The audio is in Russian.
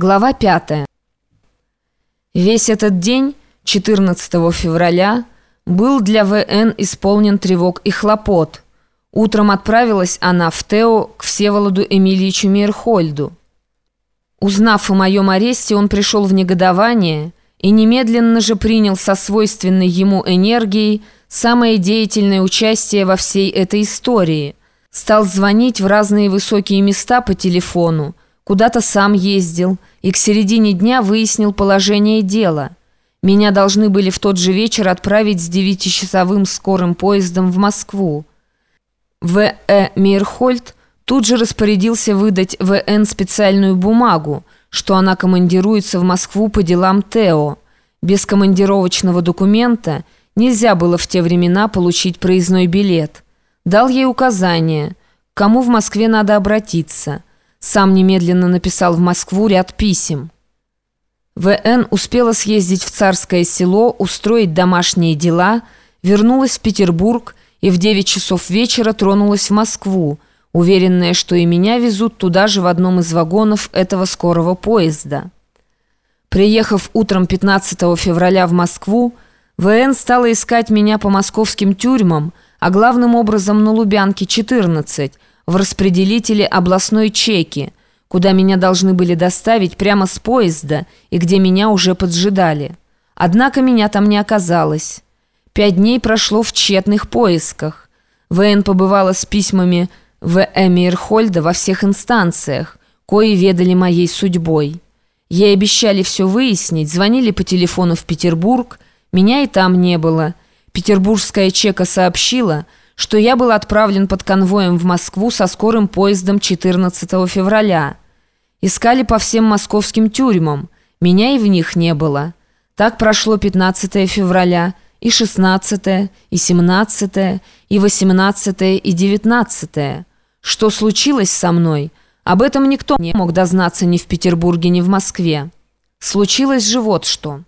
Глава 5. Весь этот день, 14 февраля, был для ВН исполнен тревог и хлопот. Утром отправилась она в Тео к Всеволоду Эмильевичу Мейерхольду. Узнав о моем аресте, он пришел в негодование и немедленно же принял со свойственной ему энергией самое деятельное участие во всей этой истории. Стал звонить в разные высокие места по телефону, куда-то сам ездил и к середине дня выяснил положение дела. Меня должны были в тот же вечер отправить с девятичасовым скорым поездом в Москву. В. Э. Мейерхольд тут же распорядился выдать В.Н. специальную бумагу, что она командируется в Москву по делам Тео. Без командировочного документа нельзя было в те времена получить проездной билет. Дал ей указание, кому в Москве надо обратиться – сам немедленно написал в Москву ряд писем. В.Н. успела съездить в Царское село, устроить домашние дела, вернулась в Петербург и в 9 часов вечера тронулась в Москву, уверенная, что и меня везут туда же в одном из вагонов этого скорого поезда. Приехав утром 15 февраля в Москву, В.Н. стала искать меня по московским тюрьмам, а главным образом на Лубянке 14, в распределителе областной чеки, куда меня должны были доставить прямо с поезда и где меня уже поджидали. Однако меня там не оказалось. Пять дней прошло в тщетных поисках. ВН побывала с письмами в Эмирхольда во всех инстанциях, кои ведали моей судьбой. Ей обещали все выяснить, звонили по телефону в Петербург, меня и там не было. Петербургская чека сообщила, что я был отправлен под конвоем в Москву со скорым поездом 14 февраля. Искали по всем московским тюрьмам. Меня и в них не было. Так прошло 15 февраля, и 16, и 17, и 18, и 19. Что случилось со мной? Об этом никто не мог дознаться ни в Петербурге, ни в Москве. Случилось же вот что.